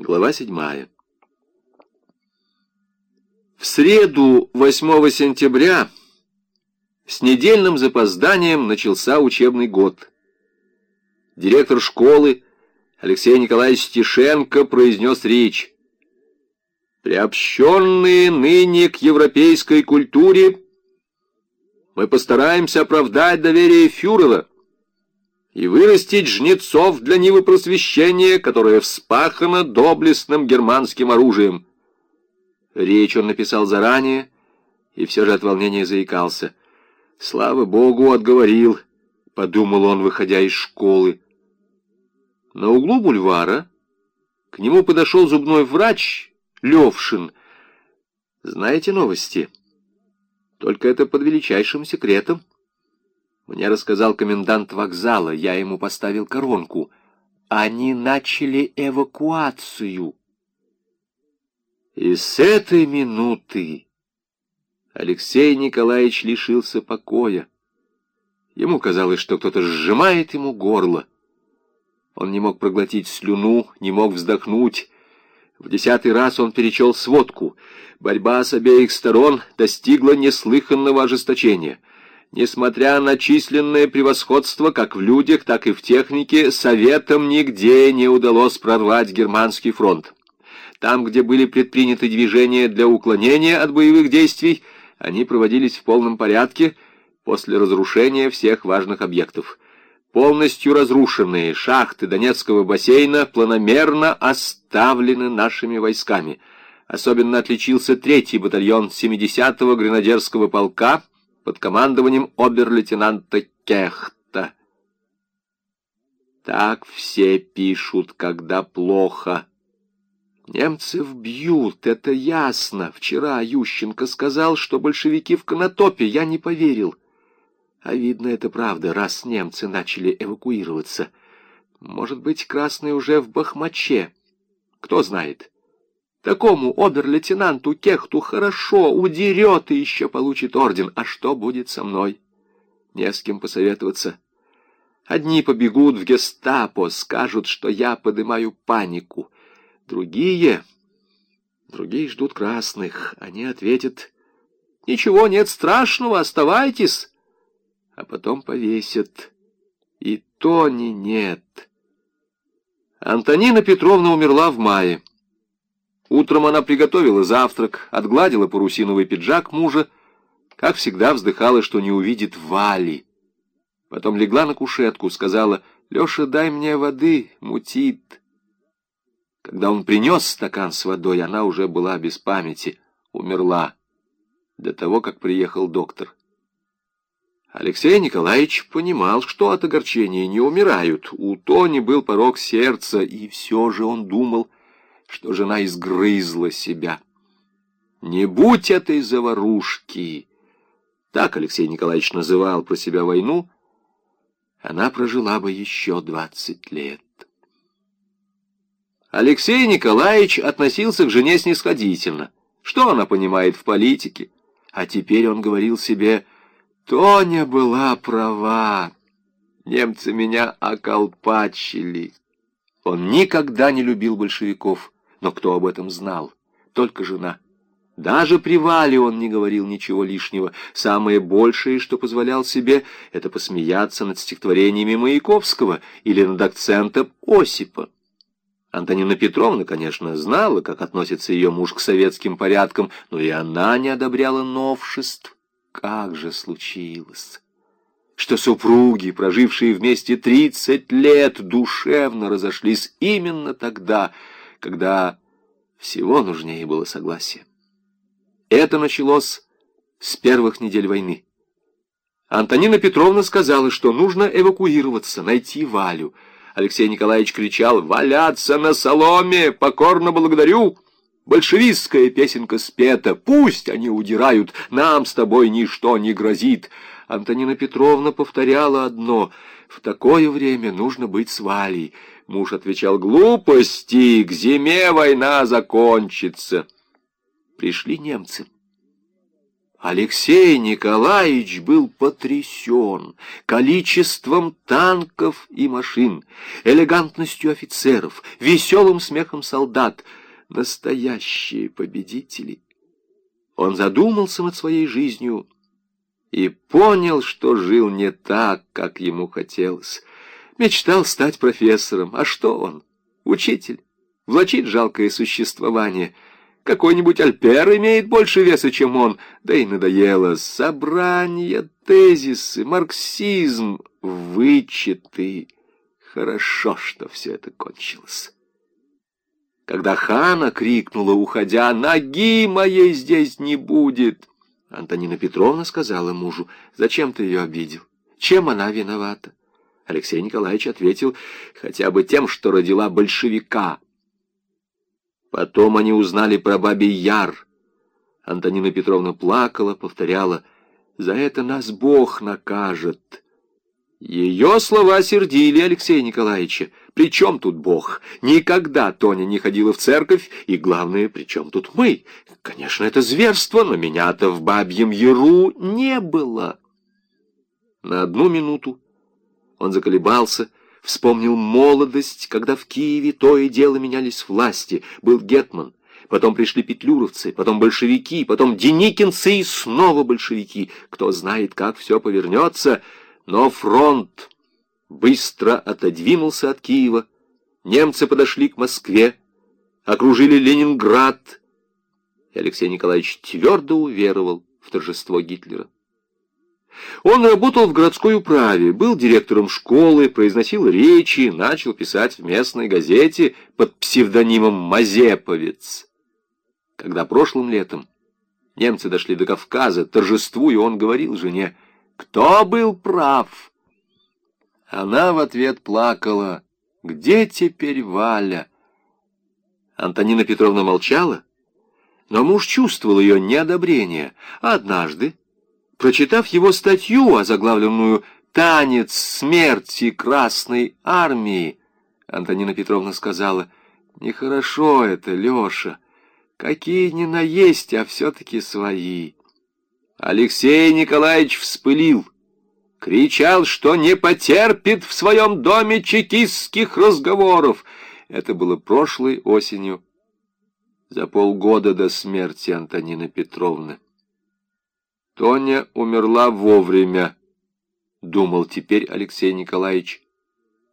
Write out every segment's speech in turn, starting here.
Глава седьмая. В среду 8 сентября с недельным запозданием начался учебный год. Директор школы Алексей Николаевич Тишенко произнес речь. «Приобщенные ныне к европейской культуре, мы постараемся оправдать доверие фюрера» и вырастить жнецов для Нивы просвещения, которое вспахано доблестным германским оружием. Речь он написал заранее, и все же от волнения заикался. «Слава Богу, отговорил», — подумал он, выходя из школы. На углу бульвара к нему подошел зубной врач Левшин. «Знаете новости? Только это под величайшим секретом». Мне рассказал комендант вокзала, я ему поставил коронку. Они начали эвакуацию. И с этой минуты Алексей Николаевич лишился покоя. Ему казалось, что кто-то сжимает ему горло. Он не мог проглотить слюну, не мог вздохнуть. В десятый раз он перечел сводку. Борьба с обеих сторон достигла неслыханного ожесточения — Несмотря на численное превосходство как в людях, так и в технике, Советам нигде не удалось прорвать германский фронт. Там, где были предприняты движения для уклонения от боевых действий, они проводились в полном порядке после разрушения всех важных объектов. Полностью разрушенные шахты Донецкого бассейна планомерно оставлены нашими войсками. Особенно отличился третий батальон 70-го гренадерского полка — под командованием обер-лейтенанта Кехта. Так все пишут, когда плохо. Немцев бьют, это ясно. Вчера Ющенко сказал, что большевики в Конотопе, я не поверил. А видно, это правда, раз немцы начали эвакуироваться. Может быть, красные уже в Бахмаче. Кто знает. Такому обер-лейтенанту Кехту хорошо, удерет и еще получит орден. А что будет со мной? Не с кем посоветоваться. Одни побегут в гестапо, скажут, что я поднимаю панику. Другие... Другие ждут красных. Они ответят, «Ничего нет страшного, оставайтесь». А потом повесят. И то не нет. Антонина Петровна умерла в мае. Утром она приготовила завтрак, отгладила парусиновый пиджак мужа, как всегда вздыхала, что не увидит Вали. Потом легла на кушетку, сказала, «Леша, дай мне воды, мутит». Когда он принес стакан с водой, она уже была без памяти, умерла до того, как приехал доктор. Алексей Николаевич понимал, что от огорчения не умирают. У Тони был порог сердца, и все же он думал, что жена изгрызла себя. Не будь этой заварушки, так Алексей Николаевич называл про себя войну, она прожила бы еще двадцать лет. Алексей Николаевич относился к жене снисходительно. Что она понимает в политике? А теперь он говорил себе, «Тоня была права, немцы меня околпачили». Он никогда не любил большевиков. Но кто об этом знал? Только жена. Даже при Вале он не говорил ничего лишнего. Самое большее, что позволял себе, это посмеяться над стихотворениями Маяковского или над акцентом Осипа. Антонина Петровна, конечно, знала, как относится ее муж к советским порядкам, но и она не одобряла новшеств. Как же случилось, что супруги, прожившие вместе тридцать лет, душевно разошлись именно тогда, когда всего нужнее было согласие. Это началось с первых недель войны. Антонина Петровна сказала, что нужно эвакуироваться, найти Валю. Алексей Николаевич кричал «Валяться на соломе! Покорно благодарю!» Большевистская песенка спета. Пусть они удирают, нам с тобой ничто не грозит. Антонина Петровна повторяла одно. В такое время нужно быть с Валей. Муж отвечал, глупости, к зиме война закончится. Пришли немцы. Алексей Николаевич был потрясен количеством танков и машин, элегантностью офицеров, веселым смехом солдат. Настоящие победители. Он задумался над своей жизнью и понял, что жил не так, как ему хотелось. Мечтал стать профессором. А что он? Учитель. Влачит жалкое существование — какой-нибудь Альпер имеет больше веса, чем он. Да и надоело. Собрания, тезисы, марксизм, вычеты. Хорошо, что все это кончилось. Когда Хана крикнула, уходя, «Ноги моей здесь не будет!» Антонина Петровна сказала мужу, «Зачем ты ее обидел? Чем она виновата?» Алексей Николаевич ответил, «Хотя бы тем, что родила большевика». Потом они узнали про бабий Яр. Антонина Петровна плакала, повторяла, «За это нас Бог накажет». Ее слова сердили Алексея Николаевича. «При чем тут Бог? Никогда Тоня не ходила в церковь, и, главное, при чем тут мы? Конечно, это зверство, но меня-то в бабьем яру не было». На одну минуту он заколебался, Вспомнил молодость, когда в Киеве то и дело менялись власти. Был Гетман, потом пришли петлюровцы, потом большевики, потом деникинцы и снова большевики. Кто знает, как все повернется, но фронт быстро отодвинулся от Киева. Немцы подошли к Москве, окружили Ленинград, и Алексей Николаевич твердо уверовал в торжество Гитлера. Он работал в городской управе, был директором школы, произносил речи, начал писать в местной газете под псевдонимом Мазеповец. Когда прошлым летом немцы дошли до Кавказа, торжествуя, он говорил жене, «Кто был прав?» Она в ответ плакала, «Где теперь Валя?» Антонина Петровна молчала, но муж чувствовал ее неодобрение. Однажды, Прочитав его статью, озаглавленную «Танец смерти Красной Армии», Антонина Петровна сказала, «Нехорошо это, Леша. Какие ни наесть, а все-таки свои». Алексей Николаевич вспылил, кричал, что не потерпит в своем доме чекистских разговоров. Это было прошлой осенью, за полгода до смерти Антонины Петровны. Тоня умерла вовремя, думал теперь Алексей Николаевич.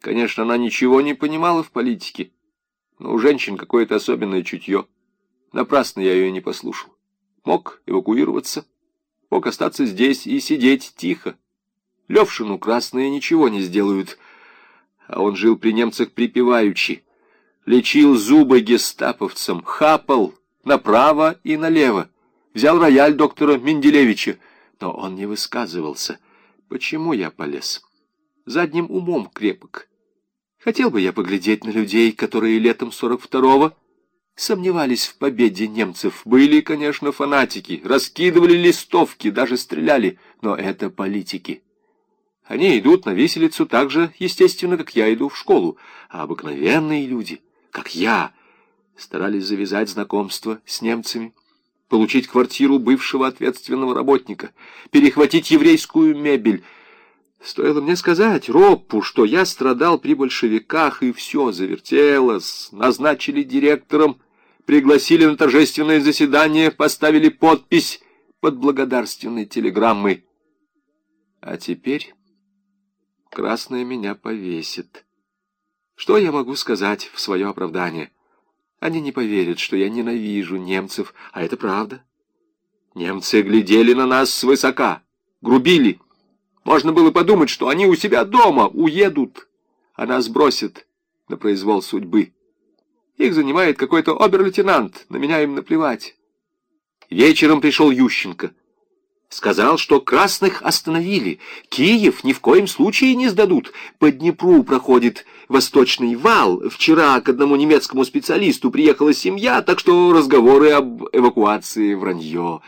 Конечно, она ничего не понимала в политике, но у женщин какое-то особенное чутье. Напрасно я ее не послушал. Мог эвакуироваться, мог остаться здесь и сидеть тихо. Левшину красные ничего не сделают, а он жил при немцах припеваючи, лечил зубы гестаповцам, хапал направо и налево взял рояль доктора Менделевича, но он не высказывался. Почему я полез? Задним умом крепок. Хотел бы я поглядеть на людей, которые летом сорок второго сомневались в победе немцев. Были, конечно, фанатики, раскидывали листовки, даже стреляли, но это политики. Они идут на виселицу так же, естественно, как я иду в школу, а обыкновенные люди, как я, старались завязать знакомство с немцами получить квартиру бывшего ответственного работника, перехватить еврейскую мебель. Стоило мне сказать Роппу, что я страдал при большевиках, и все завертелось. Назначили директором, пригласили на торжественное заседание, поставили подпись под благодарственной телеграммой. А теперь красная меня повесит. Что я могу сказать в свое оправдание? Они не поверят, что я ненавижу немцев, а это правда. Немцы глядели на нас свысока, грубили. Можно было подумать, что они у себя дома уедут, а нас бросят на произвол судьбы. Их занимает какой-то обер-лейтенант, на меня им наплевать. Вечером пришел Ющенко. Сказал, что красных остановили. Киев ни в коем случае не сдадут. По Днепру проходит восточный вал. Вчера к одному немецкому специалисту приехала семья, так что разговоры об эвакуации вранье.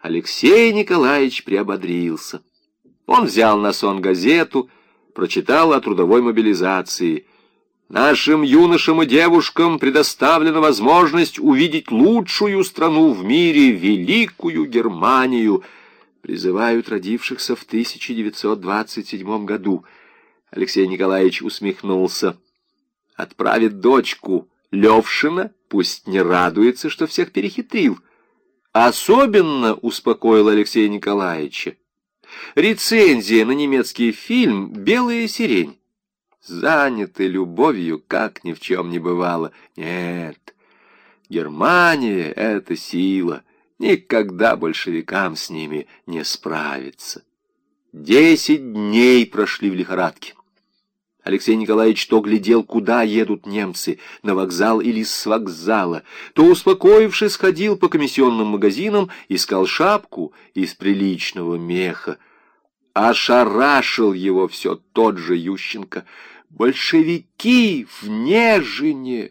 Алексей Николаевич приободрился. Он взял на сон газету, прочитал о трудовой мобилизации. Нашим юношам и девушкам предоставлена возможность увидеть лучшую страну в мире, великую Германию. Призывают родившихся в 1927 году. Алексей Николаевич усмехнулся. Отправит дочку Левшина, пусть не радуется, что всех перехитрил. Особенно успокоил Алексея Николаевича. Рецензия на немецкий фильм «Белая сирень» заняты любовью, как ни в чем не бывало. Нет, Германия — это сила, никогда большевикам с ними не справиться. Десять дней прошли в лихорадке. Алексей Николаевич то глядел, куда едут немцы, на вокзал или с вокзала, то, успокоившись, ходил по комиссионным магазинам, искал шапку из приличного меха. Ошарашил его все тот же Ющенко — Большевики в Нежине!